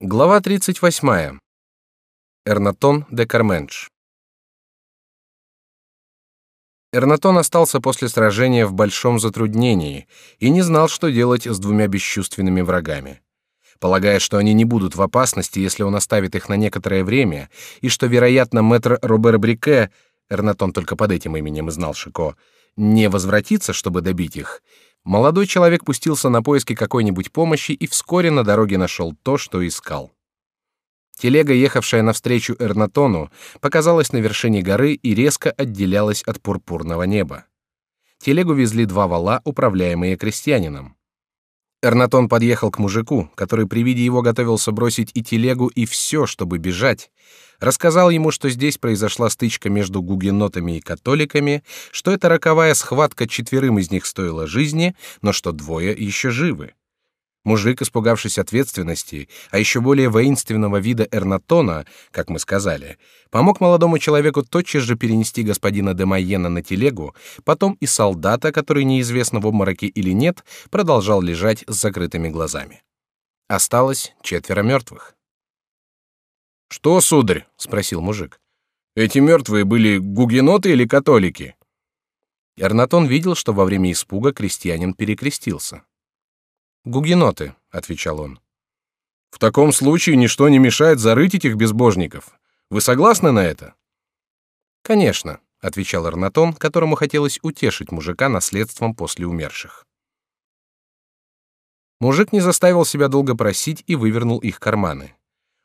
Глава 38. Эрнатон де Карменш. Эрнатон остался после сражения в большом затруднении и не знал, что делать с двумя бесчувственными врагами. Полагая, что они не будут в опасности, если он оставит их на некоторое время, и что, вероятно, мэтр Робер Брике, Эрнатон только под этим именем и знал Шико, не возвратится, чтобы добить их, Молодой человек пустился на поиски какой-нибудь помощи и вскоре на дороге нашел то, что искал. Телега, ехавшая навстречу Эрнатону, показалась на вершине горы и резко отделялась от пурпурного неба. Телегу везли два вала, управляемые крестьянином. Эрнатон подъехал к мужику, который при виде его готовился бросить и телегу, и все, чтобы бежать. Рассказал ему, что здесь произошла стычка между гугенотами и католиками, что эта роковая схватка четверым из них стоила жизни, но что двое еще живы. Мужик, испугавшись ответственности, а еще более воинственного вида Эрнатона, как мы сказали, помог молодому человеку тотчас же перенести господина де Майена на телегу, потом и солдата, который неизвестно в обмороке или нет, продолжал лежать с закрытыми глазами. Осталось четверо мертвых. Что, сударь? – спросил мужик. Эти мертвые были гугеноты или католики? Эрнатон видел, что во время испуга крестьянин перекрестился. Гугеноты, отвечал он. В таком случае ничто не мешает зарыть этих безбожников. Вы согласны на это? Конечно, отвечал Арнатон, которому хотелось утешить мужика наследством после умерших. Мужик не заставил себя долго просить и вывернул их карманы.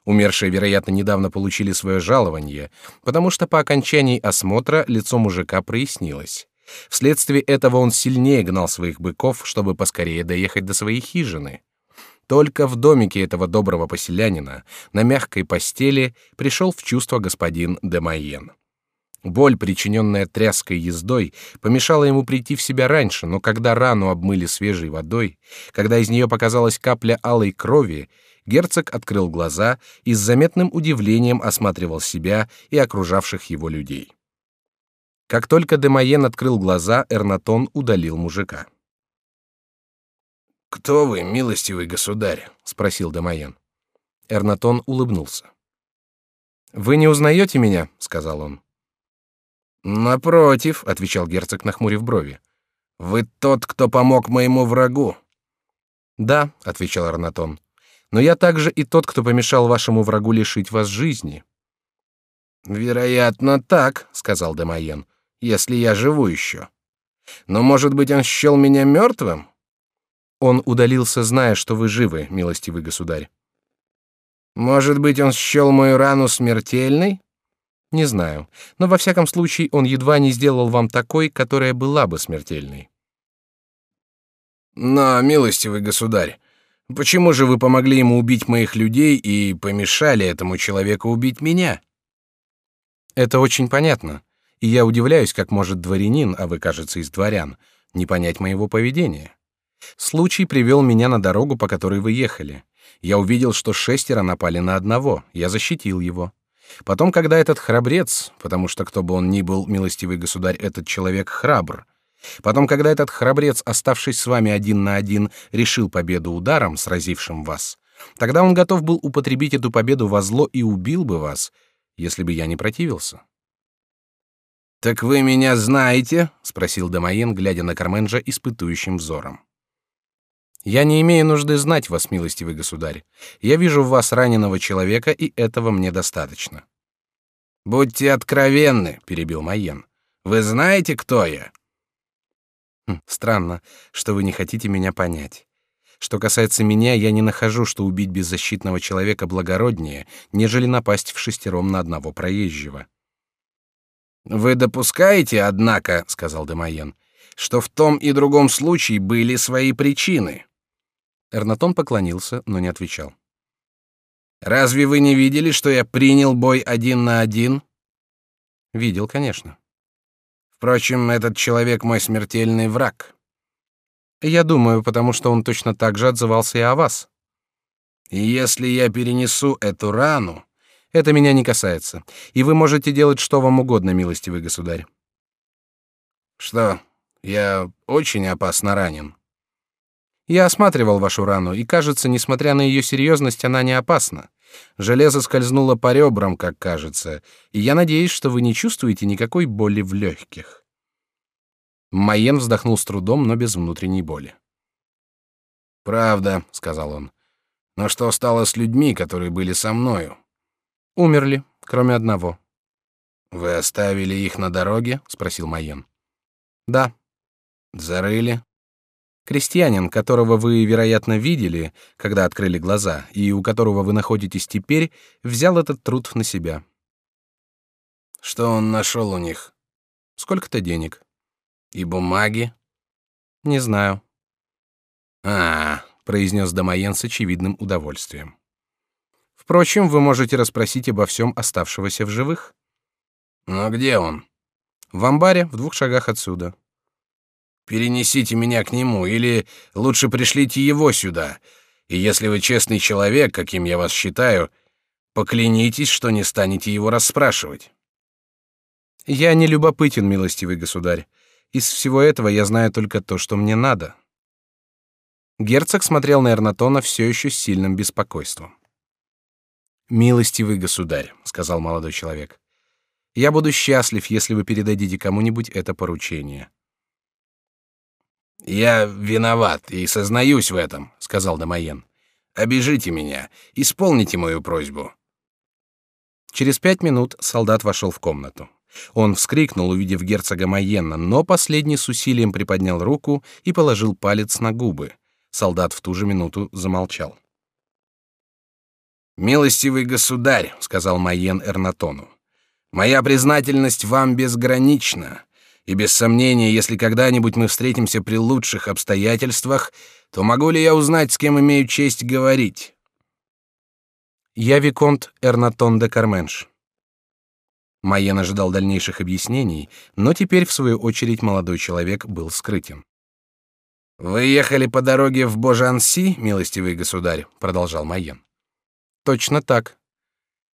Умершие, вероятно, недавно получили свое жалование, потому что по окончании осмотра лицо мужика прояснилось. Вследствие этого он сильнее гнал своих быков, чтобы поскорее доехать до своей хижины. Только в домике этого доброго поселянина, на мягкой постели, пришел в чувство господин де Майен. Боль, причиненная тряской ездой, помешала ему прийти в себя раньше, но когда рану обмыли свежей водой, когда из нее показалась капля алой крови, герцог открыл глаза и с заметным удивлением осматривал себя и окружавших его людей. Как только Демоен открыл глаза, Эрнатон удалил мужика. «Кто вы, милостивый государь?» — спросил Демоен. Эрнатон улыбнулся. «Вы не узнаете меня?» — сказал он. «Напротив», — отвечал герцог, нахмурив брови. «Вы тот, кто помог моему врагу». «Да», — отвечал Эрнатон. «но я также и тот, кто помешал вашему врагу лишить вас жизни». «Вероятно, так», — сказал Демоен если я живу еще. Но, может быть, он счел меня мертвым? Он удалился, зная, что вы живы, милостивый государь. Может быть, он счел мою рану смертельной? Не знаю, но во всяком случае он едва не сделал вам такой, которая была бы смертельной. Но, милостивый государь, почему же вы помогли ему убить моих людей и помешали этому человеку убить меня? Это очень понятно и я удивляюсь, как может дворянин, а вы, кажется, из дворян, не понять моего поведения. Случай привел меня на дорогу, по которой вы ехали. Я увидел, что шестеро напали на одного, я защитил его. Потом, когда этот храбрец, потому что кто бы он ни был, милостивый государь, этот человек храбр, потом, когда этот храбрец, оставшись с вами один на один, решил победу ударом, сразившим вас, тогда он готов был употребить эту победу во зло и убил бы вас, если бы я не противился. Так вы меня знаете? – спросил Дамаен, глядя на Карменджа испытующим взором. Я не имею нужды знать вас, милостивый государь. Я вижу в вас раненого человека, и этого мне достаточно. Будьте откровенны, перебил Майен. Вы знаете, кто я? Хм, странно, что вы не хотите меня понять. Что касается меня, я не нахожу, что убить беззащитного человека благороднее, нежели напасть в шестером на одного проезжего. Вы допускаете, однако, сказал Демоен, что в том и другом случае были свои причины. Эрнатон поклонился, но не отвечал. Разве вы не видели, что я принял бой один на один? Видел, конечно. Впрочем, этот человек мой смертельный враг. Я думаю, потому что он точно так же отзывался и о вас. И если я перенесу эту рану, это меня не касается, и вы можете делать что вам угодно, милостивый государь. Что? Я очень опасно ранен. Я осматривал вашу рану, и кажется, несмотря на ее серьезность, она не опасна. Железо скользнуло по ребрам, как кажется, и я надеюсь, что вы не чувствуете никакой боли в легких. Майен вздохнул с трудом, но без внутренней боли. Правда, сказал он. Но что стало с людьми, которые были со мною? Умерли, кроме одного. Вы оставили их на дороге? спросил Майен. Да. Зарыли? Крестьянин, которого вы, вероятно, видели, когда открыли глаза, и у которого вы находитесь теперь, взял этот труд на себя. Что он нашел у них? Сколько-то денег. И бумаги? Не знаю. А, произнес Дамаен с очевидным удовольствием. Впрочем, вы можете расспросить обо всем оставшегося в живых. Но где он? В амбаре, в двух шагах отсюда. Перенесите меня к нему, или лучше пришлите его сюда. И если вы честный человек, каким я вас считаю, поклянитесь, что не станете его расспрашивать. Я не любопытен, милостивый государь. Из всего этого я знаю только то, что мне надо. Герцог смотрел на Эрнатона все еще с сильным беспокойством. Милостивый государь, сказал молодой человек, я буду счастлив, если вы передадите кому-нибудь это поручение. Я виноват и сознаюсь в этом, сказал Дамаен. Обижите меня, исполните мою просьбу. Через пять минут солдат вошел в комнату. Он вскрикнул, увидев герцога Майена, но последний с усилием приподнял руку и положил палец на губы. Солдат в ту же минуту замолчал. Милостивый государь, сказал Майен Эрнатону, моя признательность вам безгранична. И без сомнения, если когда-нибудь мы встретимся при лучших обстоятельствах, то могу ли я узнать, с кем имею честь говорить? Я виконт Эрнатон де Карменш. Майен ожидал дальнейших объяснений, но теперь в свою очередь молодой человек был скрытен. Вы ехали по дороге в Божанси, милостивый государь, продолжал Майен. Точно так.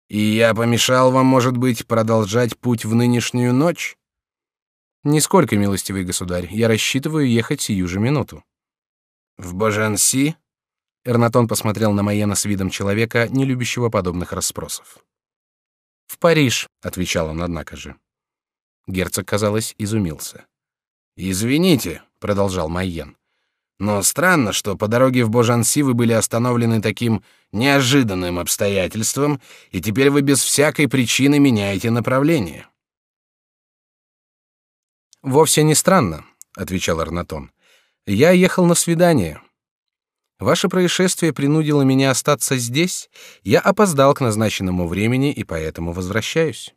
И я помешал вам, может быть, продолжать путь в нынешнюю ночь? Нисколько, милостивый государь. Я рассчитываю ехать сию же минуту. В Божанси? Эрнатон посмотрел на Майена с видом человека, не любящего подобных расспросов. В Париж, отвечал он, однако же. Герцог, казалось, изумился. Извините, продолжал Майен. Но странно, что по дороге в Божанси вы были остановлены таким неожиданным обстоятельством, и теперь вы без всякой причины меняете направление. Вовсе не странно, отвечал Арнатон. Я ехал на свидание. Ваше происшествие принудило меня остаться здесь. Я опоздал к назначенному времени и поэтому возвращаюсь.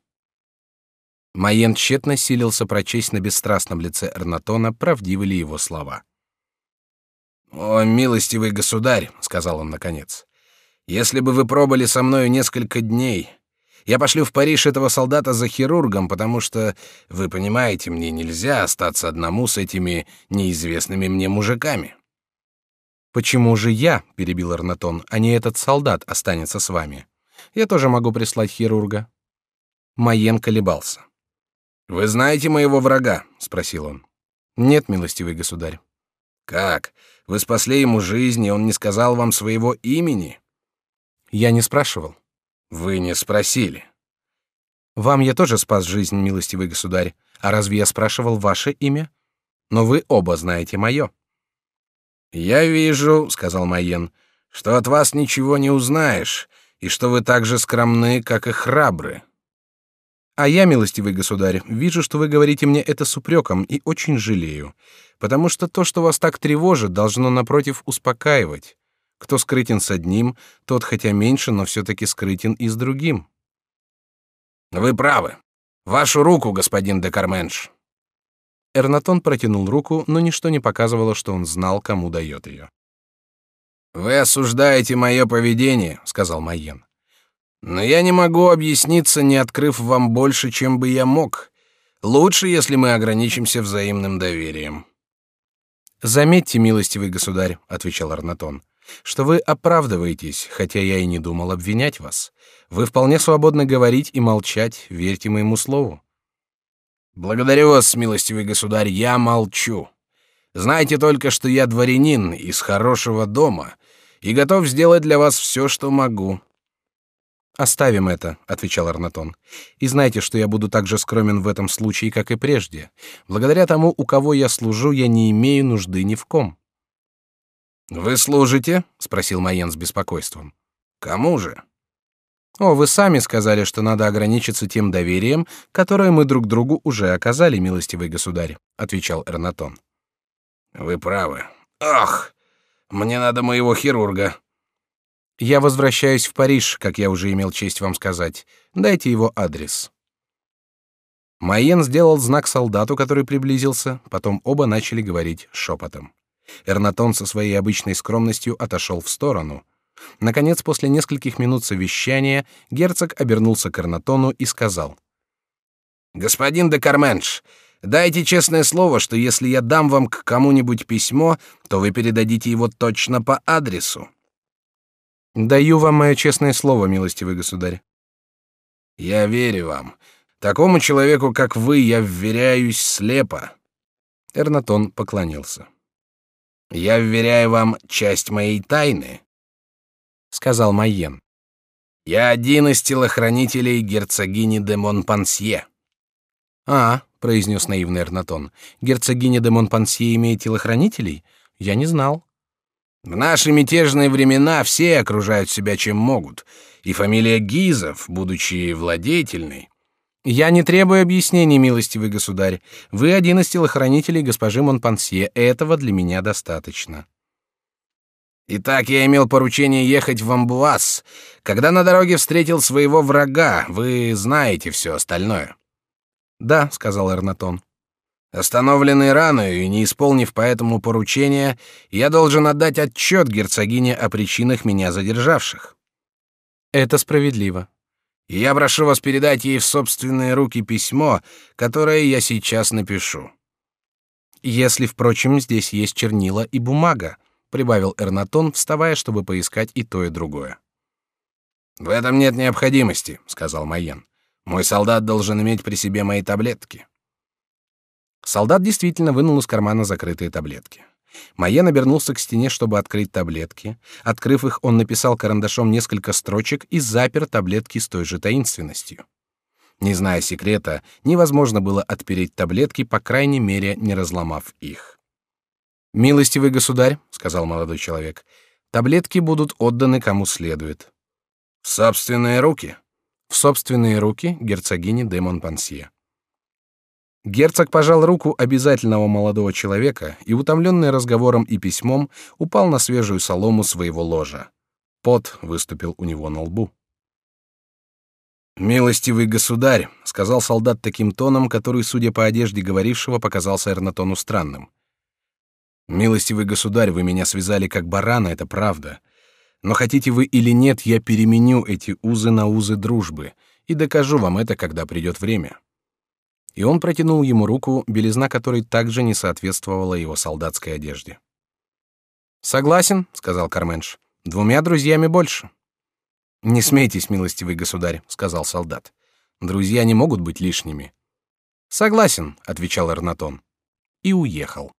Майен тщетно силился прочесть на бесстрастном лице Эрнатона, правдивы ли его слова. «О, милостивый государь», — сказал он наконец, — «если бы вы пробыли со мною несколько дней, я пошлю в Париж этого солдата за хирургом, потому что, вы понимаете, мне нельзя остаться одному с этими неизвестными мне мужиками. Почему же я, перебил Арнатон, а не этот солдат останется с вами? Я тоже могу прислать хирурга. Майен колебался. Вы знаете моего врага? спросил он. Нет, милостивый государь. Как? Вы спасли ему жизнь, и он не сказал вам своего имени? Я не спрашивал. Вы не спросили. Вам я тоже спас жизнь, милостивый государь. А разве я спрашивал ваше имя? Но вы оба знаете мое. Я вижу, сказал Майен, что от вас ничего не узнаешь, и что вы так же скромны, как и храбры. А я, милостивый государь, вижу, что вы говорите мне это с упреком и очень жалею, потому что то, что вас так тревожит, должно напротив успокаивать. Кто скрытен с одним, тот хотя меньше, но все-таки скрытен и с другим. Вы правы. Вашу руку, господин де Карменш. Эрнатон протянул руку, но ничто не показывало, что он знал, кому дает ее. Вы осуждаете мое поведение, сказал Майен. Но я не могу объясниться, не открыв вам больше, чем бы я мог. Лучше, если мы ограничимся взаимным доверием. Заметьте, милостивый государь, отвечал Арнатон, что вы оправдываетесь, хотя я и не думал обвинять вас. Вы вполне свободны говорить и молчать, верьте моему слову. Благодарю вас, милостивый государь, я молчу. Знайте только, что я дворянин из хорошего дома и готов сделать для вас все, что могу. Оставим это, отвечал Арнатон. И знайте, что я буду так же скромен в этом случае, как и прежде. Благодаря тому, у кого я служу, я не имею нужды ни в ком. Вы служите? спросил Майен с беспокойством. Кому же? О, вы сами сказали, что надо ограничиться тем доверием, которое мы друг другу уже оказали, милостивый государь, отвечал Эрнатон. Вы правы. Ах, мне надо моего хирурга. Я возвращаюсь в Париж, как я уже имел честь вам сказать. Дайте его адрес. Майен сделал знак солдату, который приблизился, потом оба начали говорить шепотом. Эрнатон со своей обычной скромностью отошел в сторону. Наконец, после нескольких минут совещания, герцог обернулся к Эрнатону и сказал: "Господин де Карменш, дайте честное слово, что если я дам вам к кому-нибудь письмо, то вы передадите его точно по адресу". Даю вам мое честное слово, милостивый государь. Я верю вам. Такому человеку, как вы, я вверяюсь слепо. Эрнатон поклонился. Я вверяю вам часть моей тайны, сказал Майен. Я один из телохранителей герцогини де Монпансье. А, произнес наивный Эрнатон. Герцогиня де Монпансье имеет телохранителей? Я не знал. В наши мятежные времена все окружают себя чем могут, и фамилия Гизов, будучи владетельной, я не требую объяснений, милостивый государь. Вы один из телохранителей госпожи Монпансье. Этого для меня достаточно. Итак, я имел поручение ехать в Амбуаз. Когда на дороге встретил своего врага, вы знаете все остальное. Да, сказал Эрнатон. Остановленный рано и не исполнив по этому поручения, я должен отдать отчет герцогине о причинах меня задержавших. Это справедливо. И я прошу вас передать ей в собственные руки письмо, которое я сейчас напишу. Если, впрочем, здесь есть чернила и бумага, прибавил Эрнатон, вставая, чтобы поискать и то и другое. В этом нет необходимости, сказал Майен. Мой солдат должен иметь при себе мои таблетки. Солдат действительно вынул из кармана закрытые таблетки. Майен обернулся к стене, чтобы открыть таблетки. Открыв их, он написал карандашом несколько строчек и запер таблетки с той же таинственностью. Не зная секрета, невозможно было отпереть таблетки, по крайней мере, не разломав их. «Милостивый государь», — сказал молодой человек, — «таблетки будут отданы кому следует». «В собственные руки?» «В собственные руки герцогини де Монпансье». Герцог пожал руку обязательного молодого человека и, утомленный разговором и письмом, упал на свежую солому своего ложа. Пот выступил у него на лбу. «Милостивый государь», — сказал солдат таким тоном, который, судя по одежде говорившего, показался Эрнатону странным. «Милостивый государь, вы меня связали как барана, это правда. Но хотите вы или нет, я переменю эти узы на узы дружбы и докажу вам это, когда придет время» и он протянул ему руку, белизна которой также не соответствовала его солдатской одежде. «Согласен», — сказал Карменш, — «двумя друзьями больше». «Не смейтесь, милостивый государь», — сказал солдат. «Друзья не могут быть лишними». «Согласен», — отвечал Эрнатон. И уехал.